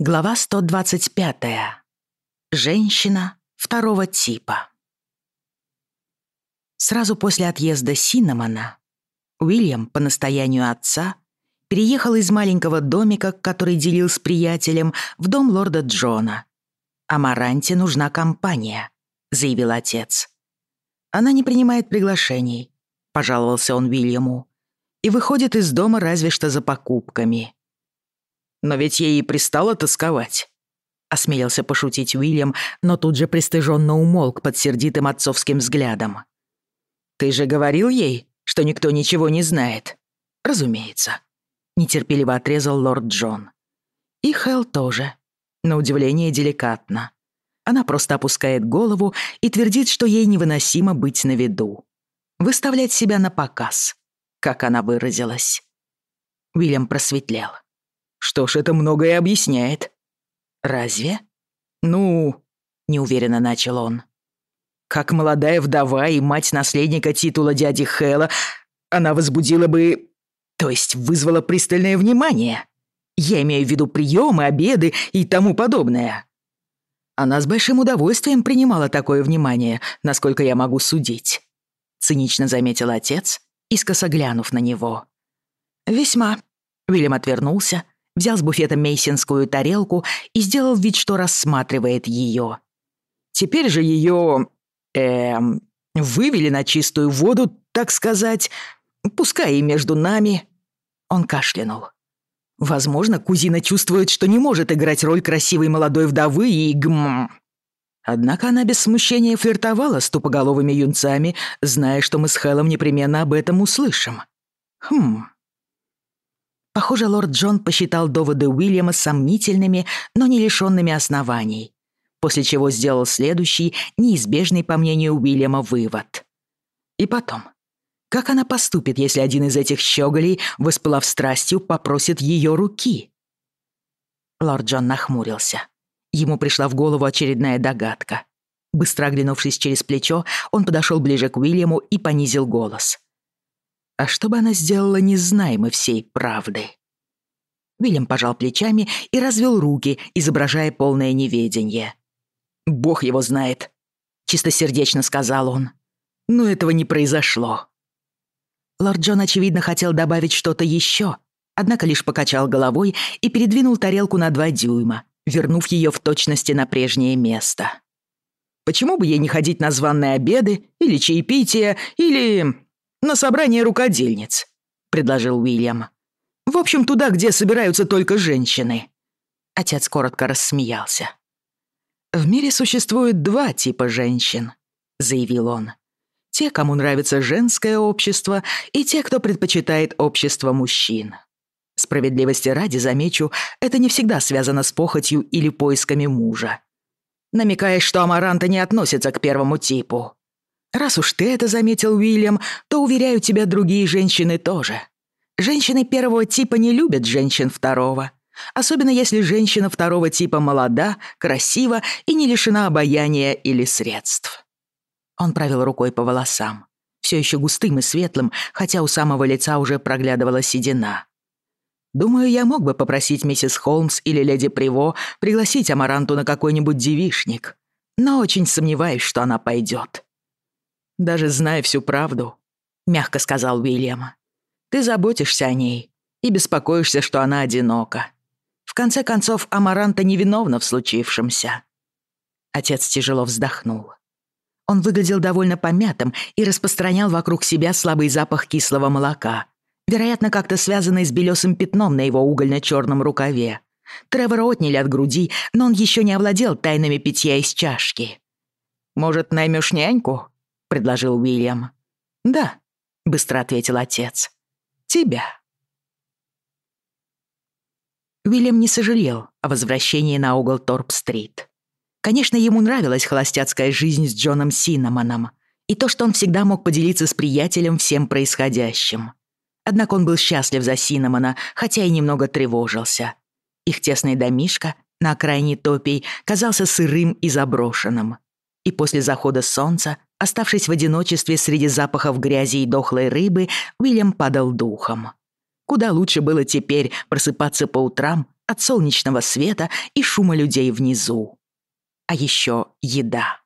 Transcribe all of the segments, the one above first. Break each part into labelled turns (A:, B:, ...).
A: Глава 125. Женщина второго типа. Сразу после отъезда Синнамона Уильям, по настоянию отца, переехал из маленького домика, который делил с приятелем, в дом лорда Джона. «А Маранте нужна компания», — заявил отец. «Она не принимает приглашений», — пожаловался он Уильяму, «и выходит из дома разве что за покупками». Но ведь ей и пристало тосковать. Осмелился пошутить Уильям, но тут же пристыженно умолк под сердитым отцовским взглядом. «Ты же говорил ей, что никто ничего не знает?» «Разумеется», — нетерпеливо отрезал лорд Джон. И Хелл тоже. На удивление деликатно. Она просто опускает голову и твердит, что ей невыносимо быть на виду. Выставлять себя на показ, как она выразилась. Уильям просветлел. Что ж, это многое объясняет. Разве? Ну, неуверенно начал он. Как молодая вдова и мать наследника титула дяди Хэла, она возбудила бы... То есть вызвала пристальное внимание. Я имею в виду приемы, обеды и тому подобное. Она с большим удовольствием принимала такое внимание, насколько я могу судить. Цинично заметил отец, искосоглянув на него. «Весьма». Уильям отвернулся взял с буфета мейсинскую тарелку и сделал вид, что рассматривает ее. Теперь же ее... эм... вывели на чистую воду, так сказать, пускай и между нами. Он кашлянул. Возможно, кузина чувствует, что не может играть роль красивой молодой вдовы и гм... Однако она без смущения флиртовала с тупоголовыми юнцами, зная, что мы с Хэлом непременно об этом услышим. Хм, Похоже, лорд Джон посчитал доводы Уильяма сомнительными, но не лишенными оснований, после чего сделал следующий, неизбежный, по мнению Уильяма, вывод. И потом, как она поступит, если один из этих щеголей, воспылав страстью, попросит ее руки? Лорд Джон нахмурился. Ему пришла в голову очередная догадка. Быстро оглянувшись через плечо, он подошел ближе к Уильяму и понизил голос. А что бы она сделала, не знаем мы всей правды. Вильям пожал плечами и развел руки, изображая полное неведение. «Бог его знает», — чистосердечно сказал он. «Но этого не произошло». Лорд Джон, очевидно, хотел добавить что-то еще, однако лишь покачал головой и передвинул тарелку на два дюйма, вернув ее в точности на прежнее место. «Почему бы ей не ходить на званные обеды или чаепития, или на собрание рукодельниц», — предложил Уильям. «В общем, туда, где собираются только женщины». Отец коротко рассмеялся. «В мире существует два типа женщин», — заявил он. «Те, кому нравится женское общество, и те, кто предпочитает общество мужчин». Справедливости ради замечу, это не всегда связано с похотью или поисками мужа. Намекаешь, что Амаранта не относится к первому типу. Раз уж ты это заметил, Уильям, то, уверяю тебя, другие женщины тоже. Женщины первого типа не любят женщин второго. Особенно если женщина второго типа молода, красива и не лишена обаяния или средств. Он провел рукой по волосам, все еще густым и светлым, хотя у самого лица уже проглядывала седина. Думаю, я мог бы попросить миссис Холмс или леди Приво пригласить Амаранту на какой-нибудь девишник, но очень даже зная всю правду», — мягко сказал Уильяма. «Ты заботишься о ней и беспокоишься, что она одинока. В конце концов, Амаранта невиновна в случившемся». Отец тяжело вздохнул. Он выглядел довольно помятым и распространял вокруг себя слабый запах кислого молока, вероятно, как-то связанный с белесым пятном на его угольно-черном рукаве. Тревора отняли от груди, но он еще не овладел тайнами питья из чашки. «Может, наймешь няньку?» предложил Уильям. «Да», — быстро ответил отец. «Тебя». Уильям не сожалел о возвращении на угол Торп-стрит. Конечно, ему нравилась холостяцкая жизнь с Джоном Синнамоном и то, что он всегда мог поделиться с приятелем всем происходящим. Однако он был счастлив за Синнамона, хотя и немного тревожился. Их тесный домишка на окраине Топий казался сырым и заброшенным. И после захода солнца Оставшись в одиночестве среди запахов грязи и дохлой рыбы, Уильям падал духом. Куда лучше было теперь просыпаться по утрам от солнечного света и шума людей внизу. А еще еда.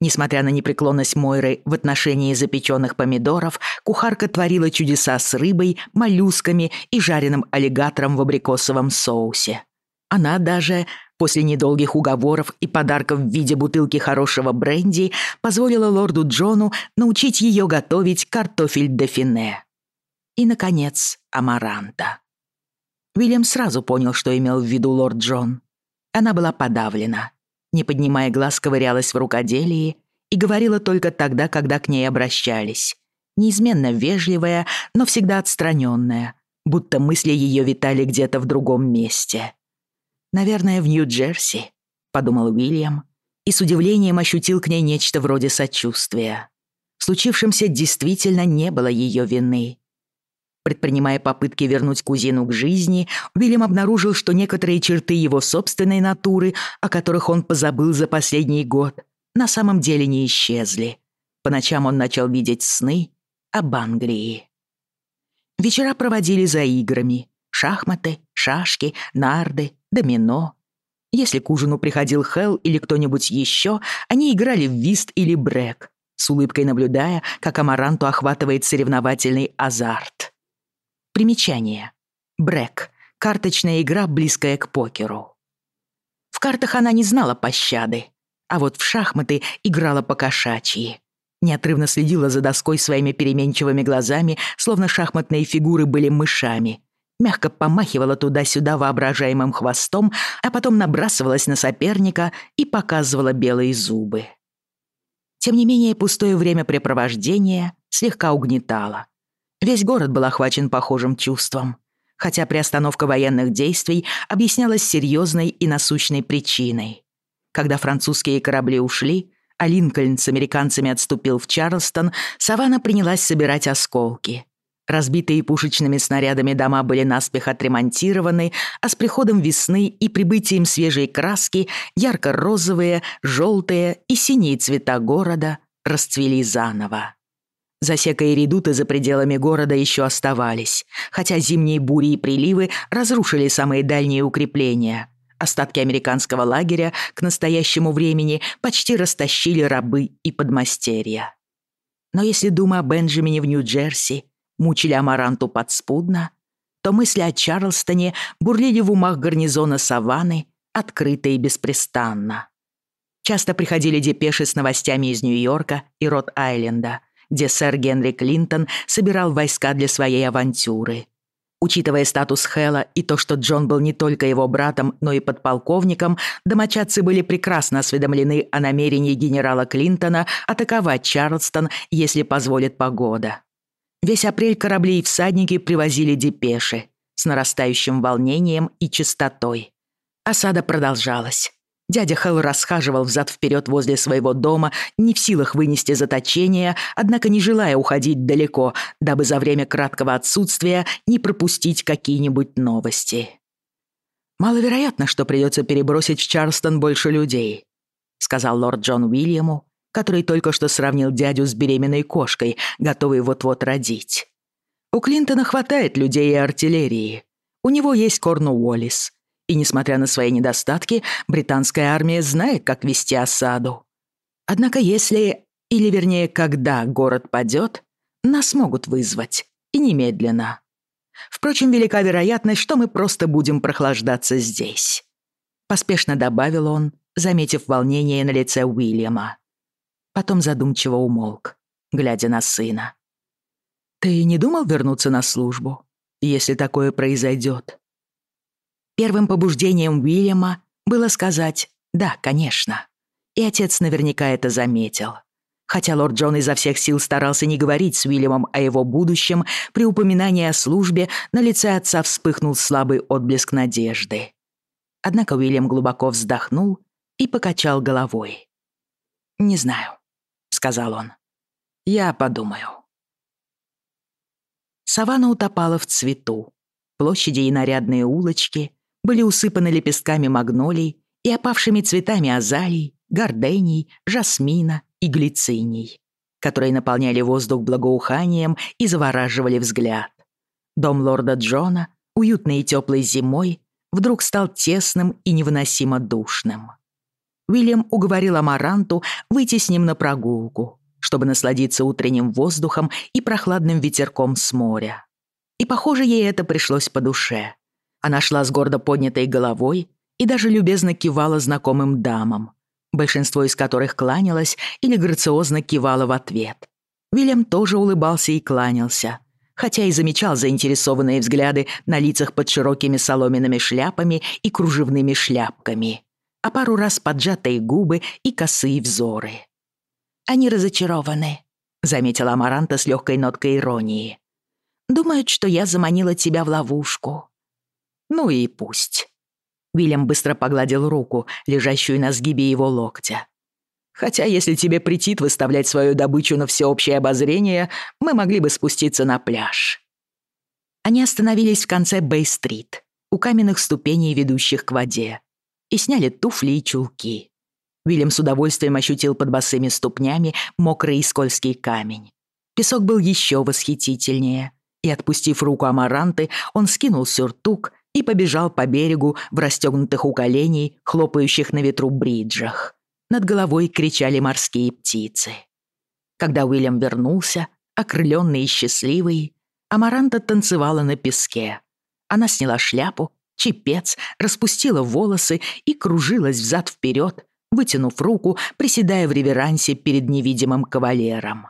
A: Несмотря на непреклонность Мойры в отношении запеченных помидоров, кухарка творила чудеса с рыбой, моллюсками и жареным аллигатором в абрикосовом соусе. Она даже После недолгих уговоров и подарков в виде бутылки хорошего бренди позволила лорду Джону научить ее готовить картофель де фине И, наконец, амаранта. Уильям сразу понял, что имел в виду лорд Джон. Она была подавлена. Не поднимая глаз, ковырялась в рукоделии и говорила только тогда, когда к ней обращались. Неизменно вежливая, но всегда отстраненная, будто мысли ее витали где-то в другом месте. «Наверное, в Нью-Джерси», — подумал Уильям и с удивлением ощутил к ней нечто вроде сочувствия. В случившемся действительно не было ее вины. Предпринимая попытки вернуть кузину к жизни, Уильям обнаружил, что некоторые черты его собственной натуры, о которых он позабыл за последний год, на самом деле не исчезли. По ночам он начал видеть сны об Англии. Вечера проводили за играми, шахматы шашки, нарды, домино. Если к ужину приходил Хелл или кто-нибудь еще, они играли в вист или брек, с улыбкой наблюдая, как Амаранту охватывает соревновательный азарт. Примечание. Брек. Карточная игра, близкая к покеру. В картах она не знала пощады, а вот в шахматы играла по-кошачьи. Неотрывно следила за доской своими переменчивыми глазами, словно шахматные фигуры были мышами, мягко помахивала туда-сюда воображаемым хвостом, а потом набрасывалась на соперника и показывала белые зубы. Тем не менее, пустое времяпрепровождение слегка угнетало. Весь город был охвачен похожим чувством, хотя приостановка военных действий объяснялась серьезной и насущной причиной. Когда французские корабли ушли, а Линкольн с американцами отступил в Чарльстон, Савана принялась собирать осколки — Разбитые пушечными снарядами дома были наспех отремонтированы, а с приходом весны и прибытием свежей краски ярко-розовые, желтые и синие цвета города расцвели заново. Засека и редуты за пределами города еще оставались, хотя зимние бури и приливы разрушили самые дальние укрепления. Остатки американского лагеря к настоящему времени почти растащили рабы и подмастерья. Но если дума о Бенджамине в Нью-Джерси мучили Амаранту подспудно, то мысли о Чарльстоне бурлили в умах гарнизона Саванны открыто и беспрестанно. Часто приходили депеши с новостями из Нью-Йорка и Рот-Айленда – где сэр Генри Клинтон собирал войска для своей авантюры. Учитывая статус Хэлла и то, что Джон был не только его братом, но и подполковником, домочадцы были прекрасно осведомлены о намерении генерала Клинтона атаковать Чарльстон, если позволит погода. Весь апрель корабли и всадники привозили депеши с нарастающим волнением и частотой. Осада продолжалась. Дядя Хелл расхаживал взад-вперед возле своего дома, не в силах вынести заточения, однако не желая уходить далеко, дабы за время краткого отсутствия не пропустить какие-нибудь новости. «Маловероятно, что придется перебросить в Чарльстон больше людей», сказал лорд Джон Уильяму, который только что сравнил дядю с беременной кошкой, готовой вот-вот родить. У Клинтона хватает людей и артиллерии. У него есть Корнуоллис. И, несмотря на свои недостатки, британская армия знает, как вести осаду. Однако если, или вернее, когда город падет, нас могут вызвать. И немедленно. Впрочем, велика вероятность, что мы просто будем прохлаждаться здесь. Поспешно добавил он, заметив волнение на лице Уильяма. Потом задумчиво умолк, глядя на сына. «Ты не думал вернуться на службу, если такое произойдет?» Первым побуждением Уильяма было сказать «да, конечно». И отец наверняка это заметил. Хотя лорд Джон изо всех сил старался не говорить с Уильямом о его будущем, при упоминании о службе на лице отца вспыхнул слабый отблеск надежды. Однако Уильям глубоко вздохнул и покачал головой. «Не знаю», — — сказал он. «Я подумаю». Савана утопала в цвету. Площади и нарядные улочки были усыпаны лепестками магнолий и опавшими цветами азалий, гордений, жасмина и глициний, которые наполняли воздух благоуханием и завораживали взгляд. Дом лорда Джона, уютный и теплый зимой, вдруг стал тесным и невыносимо душным. Уильям уговорил Амаранту выйти с ним на прогулку, чтобы насладиться утренним воздухом и прохладным ветерком с моря. И, похоже, ей это пришлось по душе. Она шла с гордо поднятой головой и даже любезно кивала знакомым дамам, большинство из которых кланялось или грациозно кивало в ответ. Уильям тоже улыбался и кланялся, хотя и замечал заинтересованные взгляды на лицах под широкими соломенными шляпами и кружевными шляпками. а пару раз поджатые губы и косые взоры. «Они разочарованы», — заметила Амаранта с легкой ноткой иронии. «Думают, что я заманила тебя в ловушку». «Ну и пусть». Вильям быстро погладил руку, лежащую на сгибе его локтя. «Хотя, если тебе претит выставлять свою добычу на всеобщее обозрение, мы могли бы спуститься на пляж». Они остановились в конце Бэй-стрит, у каменных ступеней, ведущих к воде, и сняли туфли и чулки. Вильям с удовольствием ощутил под босыми ступнями мокрый и скользкий камень. Песок был еще восхитительнее, и, отпустив руку Амаранты, он скинул сюртук и побежал по берегу в расстегнутых у коленей, хлопающих на ветру бриджах. Над головой кричали морские птицы. Когда Уильям вернулся, окрыленный и счастливый, Амаранта танцевала на песке. Она сняла шляпу, чепец, распустила волосы и кружилась взад-вперед, вытянув руку, приседая в реверансе перед невидимым кавалером.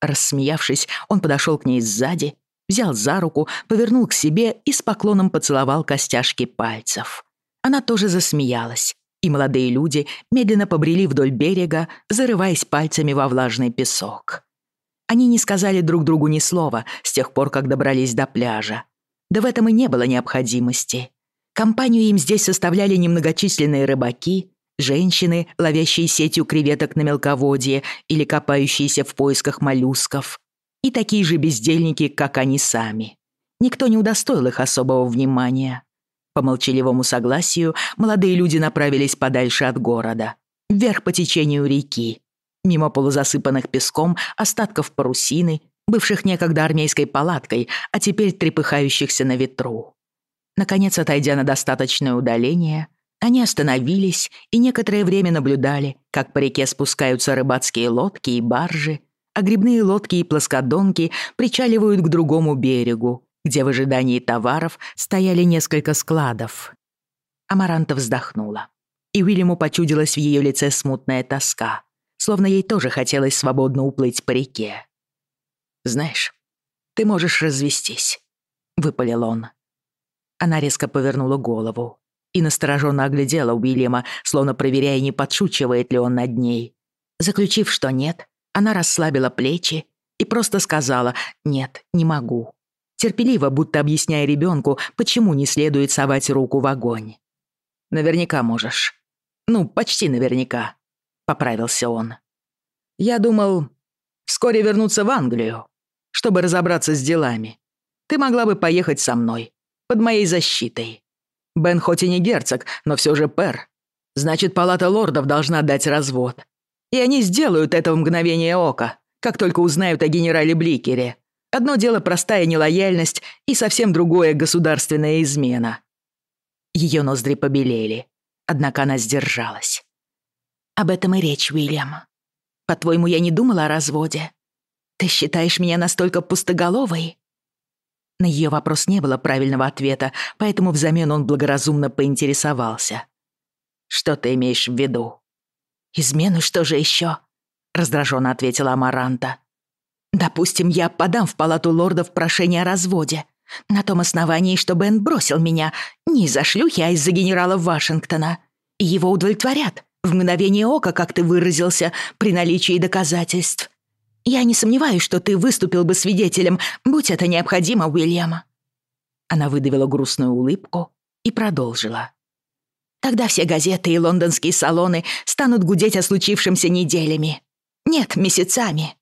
A: Рассмеявшись, он подошел к ней сзади взял за руку, повернул к себе и с поклоном поцеловал костяшки пальцев. Она тоже засмеялась, и молодые люди медленно побрели вдоль берега, зарываясь пальцами во влажный песок. Они не сказали друг другу ни слова с тех пор, как добрались до пляжа. Да в этом и не было необходимости. Компанию им здесь составляли немногочисленные рыбаки, женщины, ловящие сетью креветок на мелководье или копающиеся в поисках моллюсков, и такие же бездельники, как они сами. Никто не удостоил их особого внимания. По молчаливому согласию молодые люди направились подальше от города, вверх по течению реки, мимо полузасыпанных песком остатков парусины, бывших некогда армейской палаткой, а теперь трепыхающихся на ветру. Наконец, отойдя на достаточное удаление, они остановились и некоторое время наблюдали, как по реке спускаются рыбацкие лодки и баржи, а грибные лодки и плоскодонки причаливают к другому берегу, где в ожидании товаров стояли несколько складов. Амаранта вздохнула, и Уильяму почудилась в ее лице смутная тоска, словно ей тоже хотелось свободно уплыть по реке. «Знаешь, ты можешь развестись», — выпалил он она резко повернула голову и настороженно оглядела Уильяма, словно проверяя, не подшучивает ли он над ней. Заключив, что нет, она расслабила плечи и просто сказала «нет, не могу». Терпеливо, будто объясняя ребенку, почему не следует совать руку в огонь. «Наверняка можешь». «Ну, почти наверняка», — поправился он. «Я думал, вскоре вернуться в Англию, чтобы разобраться с делами. Ты могла бы поехать со мной, под моей защитой. Бен хоть и не герцог, но все же пер. Значит, палата лордов должна дать развод. И они сделают это в мгновение ока, как только узнают о генерале Бликере. Одно дело простая нелояльность и совсем другое государственная измена. Ее ноздри побелели, однако она сдержалась. «Об этом и речь, Уильям. По-твоему, я не думала о разводе? Ты считаешь меня настолько пустоголовой?» На ее вопрос не было правильного ответа, поэтому взамен он благоразумно поинтересовался. «Что ты имеешь в виду?» «Измену, что же еще?» — раздраженно ответила Амаранта. «Допустим, я подам в палату лордов прошение о разводе. На том основании, что Бен бросил меня не из-за шлюхи, а из-за генерала Вашингтона. И его удовлетворят в мгновение ока, как ты выразился, при наличии доказательств. Я не сомневаюсь, что ты выступил бы свидетелем, будь это необходимо, Уильям». Она выдавила грустную улыбку и продолжила. «Тогда все газеты и лондонские салоны станут гудеть о случившемся неделями. Нет, месяцами.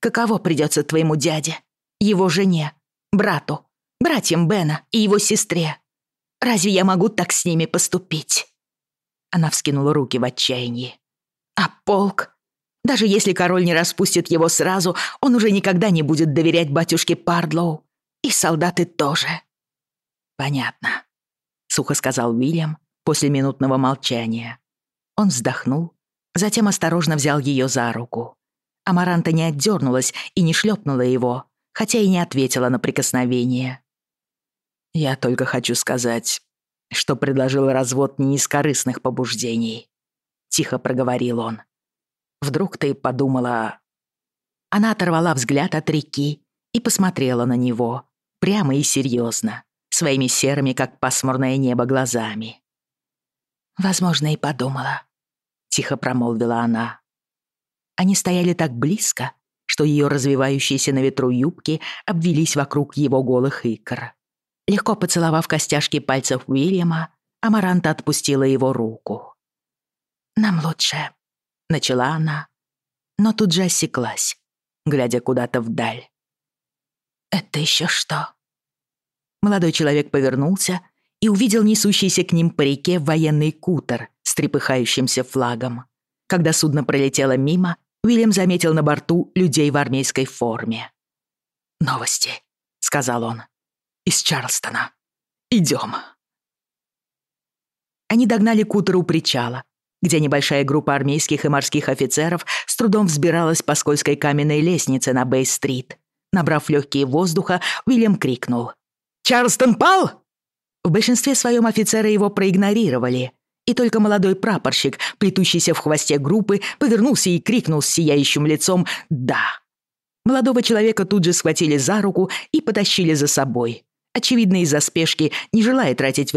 A: Каково придется твоему дяде, его жене, брату, братьям Бена и его сестре? Разве я могу так с ними поступить?» Она вскинула руки в отчаянии. «А полк? Даже если король не распустит его сразу, он уже никогда не будет доверять батюшке Пардлоу. И солдаты тоже. Понятно, сухо сказал Уильям после минутного молчания. Он вздохнул, затем осторожно взял ее за руку. Амаранта не отдернулась и не шлепнула его, хотя и не ответила на прикосновение. «Я только хочу сказать, что предложил развод не из корыстных побуждений», — тихо проговорил он. Вдруг ты подумала...» Она оторвала взгляд от реки и посмотрела на него, прямо и серьезно, своими серыми, как пасмурное небо, глазами. «Возможно, и подумала», — тихо промолвила она. Они стояли так близко, что ее развивающиеся на ветру юбки обвелись вокруг его голых икр. Легко поцеловав костяшки пальцев Уильяма, Амаранта отпустила его руку. «Нам лучше начала она, но тут же осеклась, глядя куда-то вдаль. «Это еще что?» Молодой человек повернулся и увидел несущийся к ним по реке военный кутер с трепыхающимся флагом. Когда судно пролетело мимо, Уильям заметил на борту людей в армейской форме. «Новости», — сказал он, — «из Чарлстона. Идем». Они догнали кутер у причала, где небольшая группа армейских и морских офицеров с трудом взбиралась по скользкой каменной лестнице на Бэй-стрит. Набрав легкие воздуха, Уильям крикнул. «Чарлстон пал!» В большинстве своем офицеры его проигнорировали, и только молодой прапорщик, плетущийся в хвосте группы, повернулся и крикнул с сияющим лицом «Да!». Молодого человека тут же схватили за руку и потащили за собой. Очевидно, из-за спешки, не желая тратить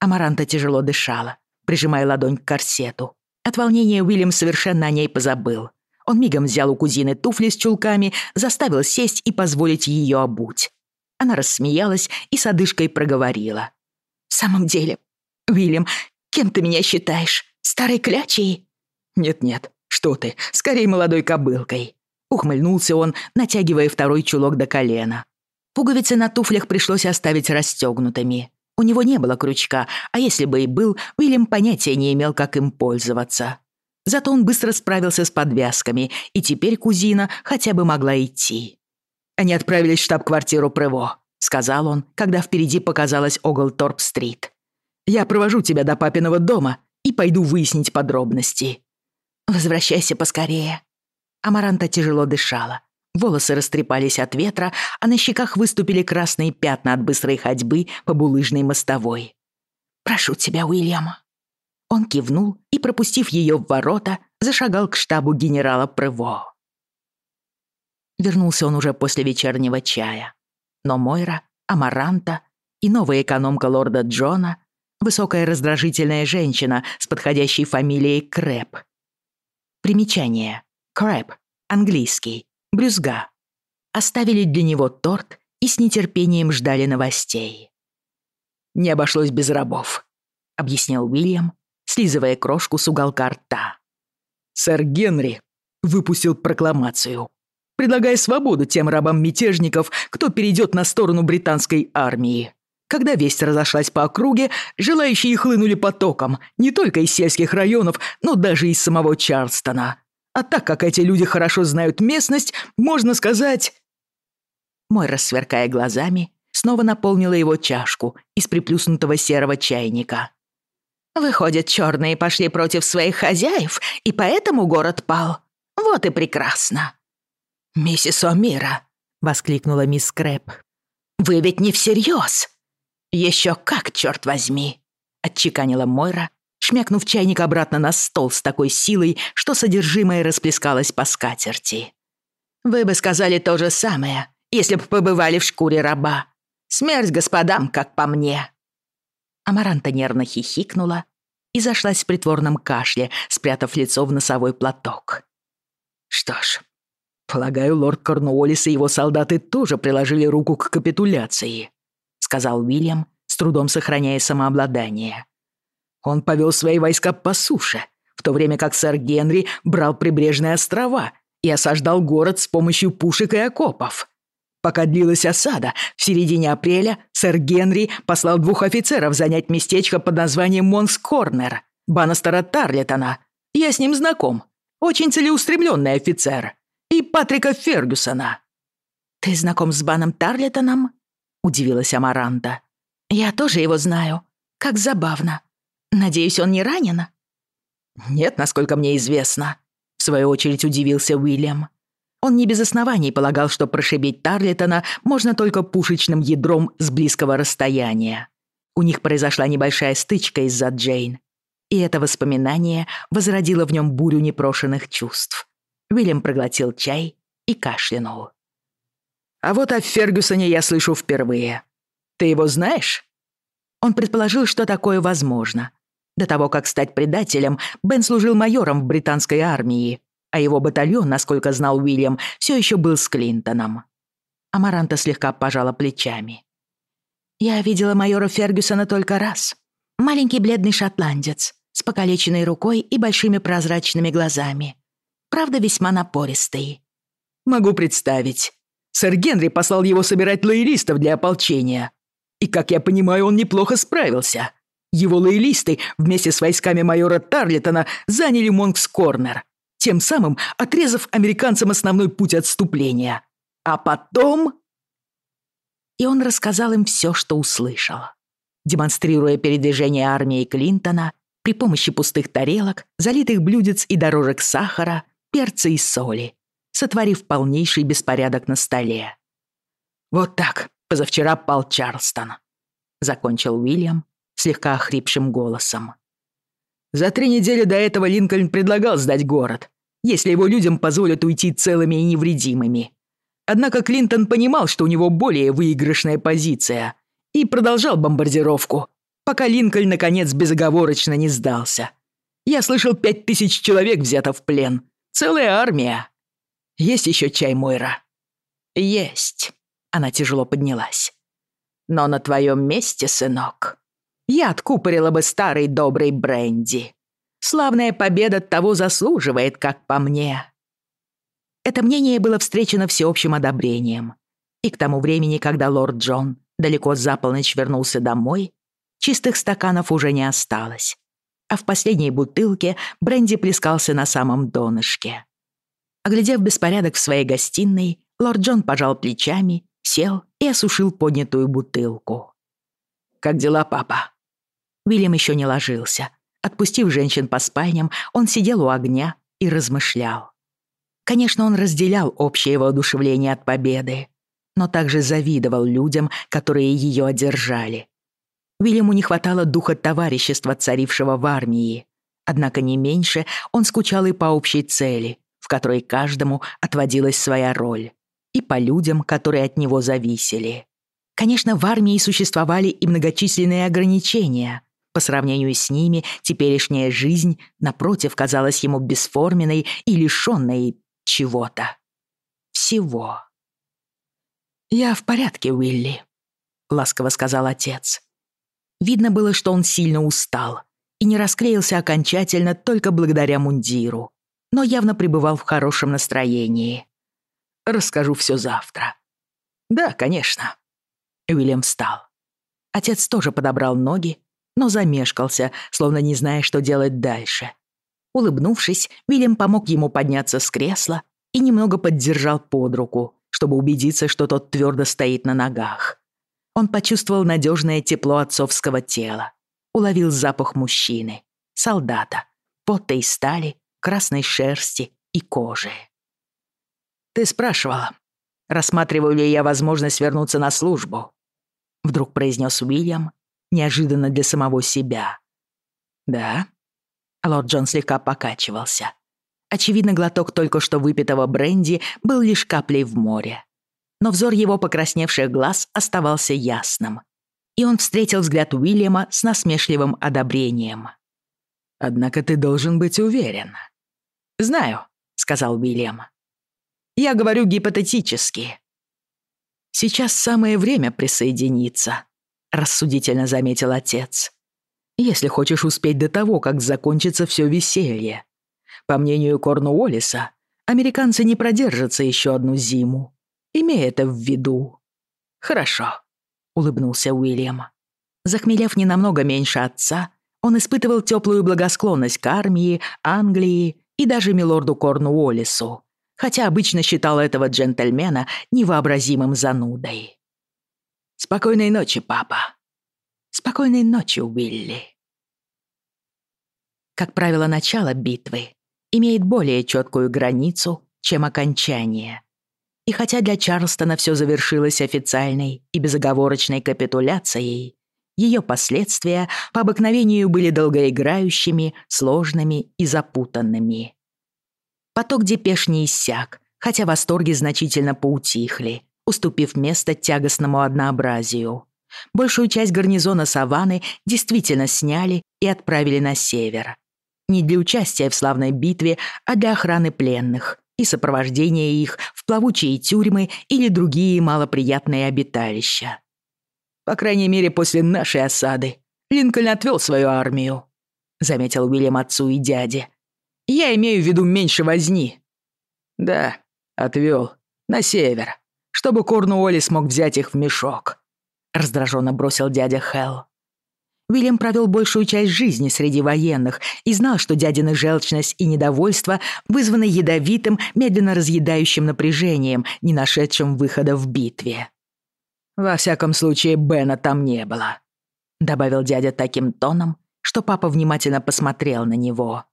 A: время на официальный выговор. «Боже правый!» Амаранта тяжело дышала, прижимая ладонь к корсету. От волнения Уильям совершенно о ней позабыл. Он мигом взял у кузины туфли с чулками, заставил сесть и позволить ее обуть. Она рассмеялась и с одышкой проговорила. «В самом деле, Уильям, кем ты меня считаешь? Старой клячей?» «Нет-нет, что ты, скорее молодой кобылкой», — ухмыльнулся он, натягивая второй чулок до колена. Пуговицы на туфлях пришлось оставить расстегнутыми. У него не было крючка, а если бы и был, Уильям понятия не имел, как им пользоваться. Зато он быстро справился с подвязками, и теперь кузина хотя бы могла идти. «Они отправились в штаб-квартиру Прево», — сказал он, когда впереди показалась Оглторп-стрит. «Я провожу тебя до папиного дома и пойду выяснить подробности». «Возвращайся поскорее». Амаранта тяжело дышала. Волосы растрепались от ветра, а на щеках выступили красные пятна от быстрой ходьбы по булыжной мостовой. «Прошу тебя, Уильям. Он кивнул и, пропустив ее в ворота, зашагал к штабу генерала Прыво. Вернулся он уже после вечернего чая. Но Мойра, Амаранта и новая экономка лорда Джона, высокая раздражительная женщина с подходящей фамилией Крэп. Примечание. Крэп. Английский брюзга. Оставили для него торт и с нетерпением ждали новостей. «Не обошлось без рабов», — объяснял Уильям, слизывая крошку с уголка рта. «Сэр Генри выпустил прокламацию, предлагая свободу тем рабам мятежников, кто перейдет на сторону британской армии. Когда весть разошлась по округе, желающие хлынули потоком, не только из сельских районов, но даже из самого Чарльстона. А так как эти люди хорошо знают местность, можно сказать...» Мойра, сверкая глазами, снова наполнила его чашку из приплюснутого серого чайника. «Выходят, черные пошли против своих хозяев, и поэтому город пал. Вот и прекрасно!» «Миссис О'Мира!» — воскликнула мисс Скрэп. «Вы ведь не всерьез!» «Еще как, черт возьми!» — отчеканила Мойра, шмякнув чайник обратно на стол с такой силой, что содержимое расплескалось по скатерти. «Вы бы сказали то же самое, если бы побывали в шкуре раба. Смерть господам, как по мне!» Амаранта нервно хихикнула и зашлась в притворном кашле, спрятав лицо в носовой платок. «Что ж, полагаю, лорд Корнуоллис и его солдаты тоже приложили руку к капитуляции», сказал Уильям, с трудом сохраняя самообладание. Он повел свои войска по суше, в то время как сэр Генри брал прибрежные острова и осаждал город с помощью пушек и окопов. Пока длилась осада, в середине апреля сэр Генри послал двух офицеров занять местечко под названием Монс-Корнер, Баннистера Тарлетона. Я с ним знаком. Очень целеустремленный офицер. И Патрика Фергюсона. «Ты знаком с Баном Тарлетоном?» – удивилась Амаранта. «Я тоже его знаю. Как забавно. Надеюсь, он не ранен?» «Нет, насколько мне известно», — в свою очередь удивился Уильям. Он не без оснований полагал, что прошибить Тарлитона можно только пушечным ядром с близкого расстояния. У них произошла небольшая стычка из-за Джейн. И это воспоминание возродило в нем бурю непрошенных чувств. Уильям проглотил чай и кашлянул. «А вот о Фергюсоне я слышу впервые. Ты его знаешь?» Он предположил, что такое возможно, до того, как стать предателем, Бен служил майором в британской армии, а его батальон, насколько знал Уильям, все еще был с Клинтоном. Амаранта слегка пожала плечами. «Я видела майора Фергюсона только раз. Маленький бледный шотландец, с покалеченной рукой и большими прозрачными глазами. Правда, весьма напористый». «Могу представить. Сэр Генри послал его собирать лоялистов для ополчения. И, как я понимаю, он неплохо справился», его лоялисты вместе с войсками майора Тарлитона заняли монкс тем самым отрезав американцам основной путь отступления. А потом... И он рассказал им все, что услышал, демонстрируя передвижение армии Клинтона при помощи пустых тарелок, залитых блюдец и дорожек сахара, перца и соли, сотворив полнейший беспорядок на столе. «Вот так позавчера пал Чарлстон», — закончил Уильям, слегка охрипшим голосом. «За три недели до этого Линкольн предлагал сдать город, если его людям позволят уйти целыми и невредимыми. Однако Клинтон понимал, что у него более выигрышная позиция, и продолжал бомбардировку, пока Линкольн, наконец, безоговорочно не сдался. Я слышал, пять тысяч человек взято в плен. Целая армия. Есть еще чай, Мойра?» «Есть». Она тяжело поднялась. «Но на твоем месте, сынок...» я откупорила бы старый добрый бренди. Славная победа того заслуживает, как по мне». Это мнение было встречено всеобщим одобрением. И к тому времени, когда лорд Джон далеко за полночь вернулся домой, чистых стаканов уже не осталось. А в последней бутылке бренди плескался на самом донышке. Оглядев беспорядок в своей гостиной, лорд Джон пожал плечами, сел и осушил поднятую бутылку. «Как дела, папа?» Уильям еще не ложился. Отпустив женщин по спальням, он сидел у огня и размышлял. Конечно, он разделял общее воодушевление от победы, но также завидовал людям, которые ее одержали. Уильяму не хватало духа товарищества, царившего в армии. Однако не меньше он скучал и по общей цели, в которой каждому отводилась своя роль, и по людям, которые от него зависели. Конечно, в армии существовали и многочисленные ограничения, по сравнению с ними, теперешняя жизнь, напротив, казалась ему бесформенной и лишённой чего-то. Всего. «Я в порядке, Уилли», — ласково сказал отец. Видно было, что он сильно устал и не расклеился окончательно только благодаря мундиру, но явно пребывал в хорошем настроении. «Расскажу всё завтра». «Да, конечно». Уильям встал. Отец тоже подобрал ноги но замешкался, словно не зная, что делать дальше. Улыбнувшись, Вильям помог ему подняться с кресла и немного поддержал под руку, чтобы убедиться, что тот твердо стоит на ногах. Он почувствовал надежное тепло отцовского тела, уловил запах мужчины, солдата, пота и стали, красной шерсти и кожи. «Ты спрашивала, рассматриваю ли я возможность вернуться на службу?» Вдруг произнес Уильям неожиданно для самого себя. «Да?» Лорд Джон слегка покачивался. Очевидно, глоток только что выпитого бренди был лишь каплей в море. Но взор его покрасневших глаз оставался ясным. И он встретил взгляд Уильяма с насмешливым одобрением. «Однако ты должен быть уверен». «Знаю», — сказал Уильям. «Я говорю гипотетически». «Сейчас самое время присоединиться», рассудительно заметил отец. «Если хочешь успеть до того, как закончится все веселье. По мнению Корнуоллиса, американцы не продержатся еще одну зиму. Имея это в виду». «Хорошо», — улыбнулся Уильям. Захмелев не намного меньше отца, он испытывал теплую благосклонность к армии, Англии и даже милорду Корнуоллису, хотя обычно считал этого джентльмена невообразимым занудой. Спокойной ночи, папа. Спокойной ночи, Уилли. Как правило, начало битвы имеет более четкую границу, чем окончание. И хотя для Чарлстона все завершилось официальной и безоговорочной капитуляцией, ее последствия по обыкновению были долгоиграющими, сложными и запутанными. Поток депеш не иссяк, хотя восторги значительно поутихли – уступив место тягостному однообразию. Большую часть гарнизона Саванны действительно сняли и отправили на север. Не для участия в славной битве, а для охраны пленных и сопровождения их в плавучие тюрьмы или другие малоприятные обиталища. «По крайней мере, после нашей осады Линкольн отвел свою армию», заметил Уильям отцу и дяде. «Я имею в виду меньше возни». «Да, отвел. На север чтобы Корнуоллис смог взять их в мешок», — раздраженно бросил дядя Хелл. Уильям провел большую часть жизни среди военных и знал, что дядина желчность и недовольство вызваны ядовитым, медленно разъедающим напряжением, не нашедшим выхода в битве. «Во всяком случае, Бена там не было», — добавил дядя таким тоном, что папа внимательно посмотрел на него.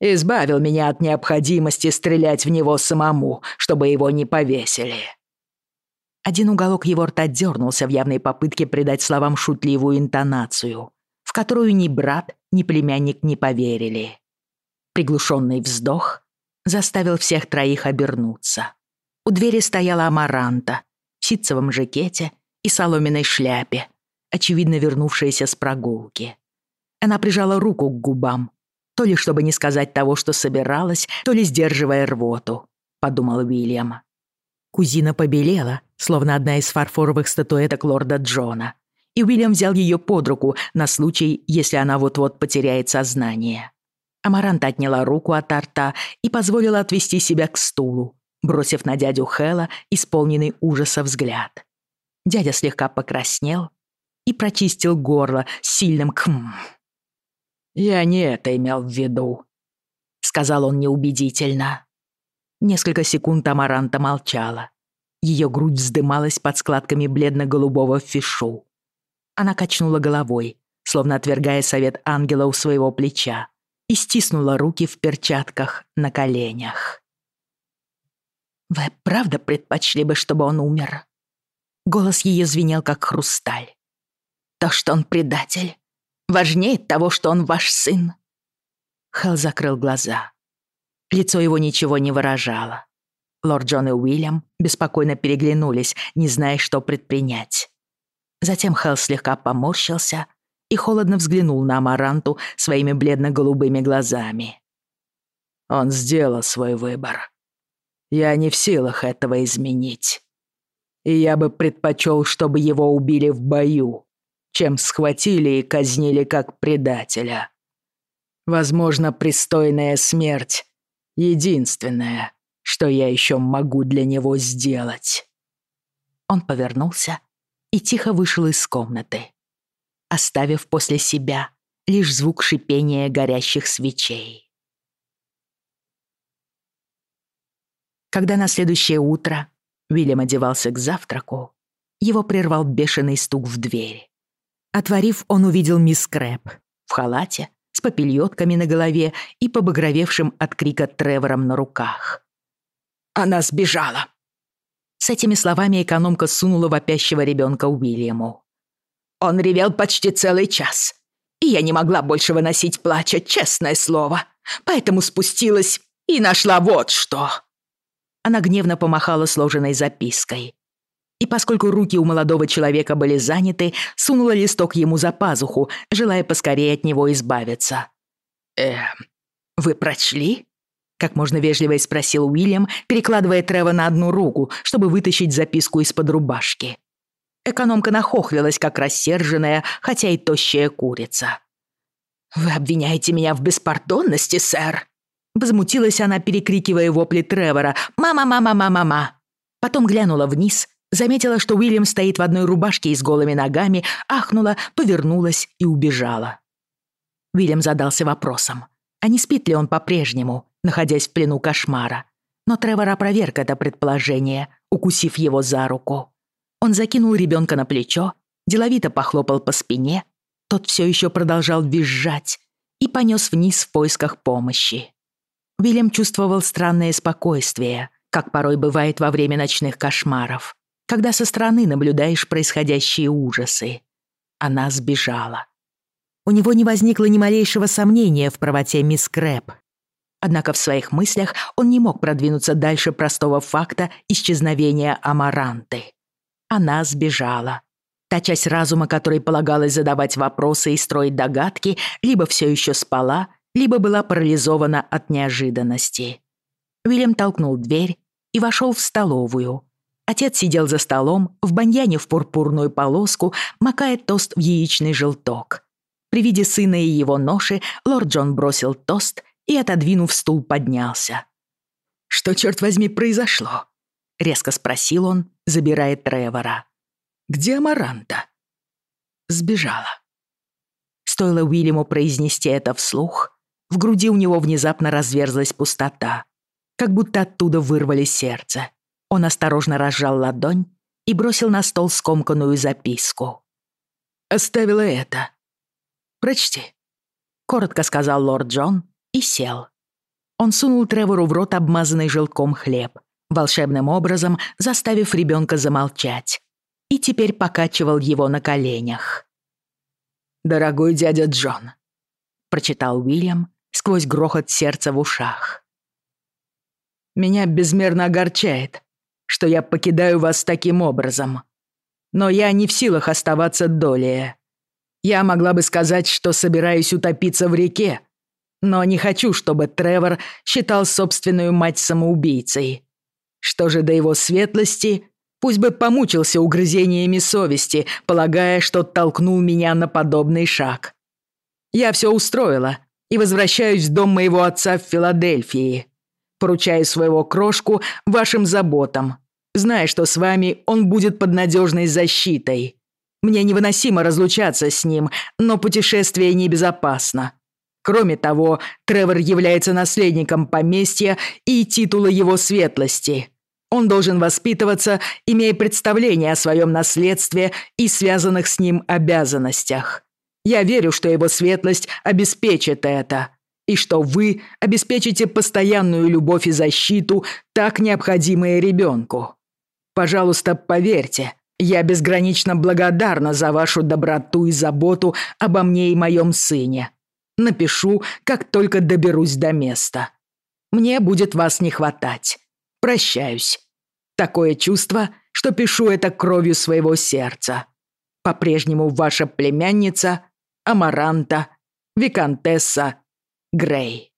A: «Избавил меня от необходимости стрелять в него самому, чтобы его не повесили». Один уголок его рта дернулся в явной попытке придать словам шутливую интонацию, в которую ни брат, ни племянник не поверили. Приглушенный вздох заставил всех троих обернуться. У двери стояла Амаранта в ситцевом жакете и соломенной шляпе, очевидно вернувшаяся с прогулки. Она прижала руку к губам, то ли чтобы не сказать того, что собиралась, то ли сдерживая рвоту, подумал Уильям. Кузина побелела словно одна из фарфоровых статуэток лорда Джона, и Уильям взял ее под руку на случай, если она вот-вот потеряет сознание. Амаранта отняла руку от рта и позволила отвести себя к стулу, бросив на дядю Хэла исполненный ужаса взгляд. Дядя слегка покраснел и прочистил горло сильным «кхм». «Я не это имел в виду», — сказал он неубедительно. Несколько секунд Амаранта молчала, Ее грудь вздымалась под складками бледно-голубого фишу. Она качнула головой, словно отвергая совет ангела у своего плеча, и стиснула руки в перчатках на коленях. «Вы правда предпочли бы, чтобы он умер?» Голос ее звенел, как хрусталь. «То, что он предатель, важнее того, что он ваш сын». Хелл закрыл глаза. Лицо его ничего не выражало. Лорд Джон и Уильям беспокойно переглянулись, не зная, что предпринять. Затем Хелл слегка поморщился и холодно взглянул на Амаранту своими бледно-голубыми глазами. «Он сделал свой выбор. Я не в силах этого изменить. И я бы предпочел, чтобы его убили в бою, чем схватили и казнили как предателя. Возможно, пристойная смерть — единственная, что я еще могу для него сделать. Он повернулся и тихо вышел из комнаты, оставив после себя лишь звук шипения горящих свечей. Когда на следующее утро Вильям одевался к завтраку, его прервал бешеный стук в дверь. Отворив, он увидел мисс Крэп в халате, с попельотками на голове и побагровевшим от крика Тревором на руках. «Она сбежала!» С этими словами экономка сунула вопящего ребенка Уильяму. «Он ревел почти целый час, и я не могла больше выносить плача, честное слово, поэтому спустилась и нашла вот что!» Она гневно помахала сложенной запиской и поскольку руки у молодого человека были заняты, сунула листок ему за пазуху, желая поскорее от него избавиться. «Эм, вы прочли?» как можно вежливо спросил Уильям, перекладывая Трева на одну руку, чтобы вытащить записку из-под рубашки. Экономка нахохлилась, как рассерженная, хотя и тощая курица. «Вы обвиняете меня в беспардонности, сэр?» Возмутилась она, перекрикивая вопли Тревора. «Мама, мама, мама, мама!» Потом глянула вниз, заметила, что Уильям стоит в одной рубашке и с голыми ногами, ахнула, повернулась и убежала. Уильям задался вопросом, а не спит ли он по-прежнему, находясь в плену кошмара. Но Тревор опроверг это предположение, укусив его за руку. Он закинул ребенка на плечо, деловито похлопал по спине, тот все еще продолжал визжать и понес вниз в поисках помощи. Уильям чувствовал странное спокойствие, как порой бывает во время ночных кошмаров, когда со стороны наблюдаешь происходящие ужасы. Она сбежала. У него не возникло ни малейшего сомнения в правоте мисс Крэп — Однако в своих мыслях он не мог продвинуться дальше простого факта исчезновения Амаранты. Она сбежала. Та часть разума, которой полагалось задавать вопросы и строить догадки, либо все еще спала, либо была парализована от неожиданности. Уильям толкнул дверь и вошел в столовую. Отец сидел за столом, в баньяне в пурпурную полоску, макая тост в яичный желток. При виде сына и его ноши лорд Джон бросил тост и, отодвинув стул, поднялся. «Что, черт возьми, произошло?» — резко спросил он, забирая Тревора. «Где Амаранта?» «Сбежала». Стоило Уильяму произнести это вслух, в груди у него внезапно разверзлась пустота, как будто оттуда вырвали сердце. Он осторожно разжал ладонь и бросил на стол скомканную записку. «Оставила это. Прочти», — коротко сказал лорд Джон и сел. Он сунул Тревору в рот обмазанный желтком хлеб, волшебным образом заставив ребенка замолчать, и теперь покачивал его на коленях. «Дорогой дядя Джон», — прочитал Уильям, сквозь грохот сердца в ушах. «Меня безмерно огорчает, что я покидаю вас таким образом. Но я не в силах оставаться долее. Я могла Но не хочу, чтобы Тревор считал собственную мать самоубийцей. Что же до его светлости, пусть бы помучился угрызениями совести, полагая, что толкнул меня на подобный шаг. Я все устроила и возвращаюсь в дом моего отца в Филадельфии. Поручаю своего крошку вашим заботам, зная, что с вами он будет под надежной защитой. Мне невыносимо разлучаться с ним, но путешествие небезопасно. Кроме того, Тревор является наследником поместья и титула его светлости. Он должен воспитываться, имея представление о своем наследстве и связанных с ним обязанностях. Я верю, что его светлость обеспечит это, и что вы обеспечите постоянную любовь и защиту, так необходимые ребенку. Пожалуйста, поверьте, я безгранично благодарна за вашу доброту и заботу обо мне и моем сыне напишу, как только доберусь до места. Мне будет вас не хватать. Прощаюсь. Такое чувство, что пишу это кровью своего сердца. По-прежнему ваша племянница Амаранта, Викантесса, Грей.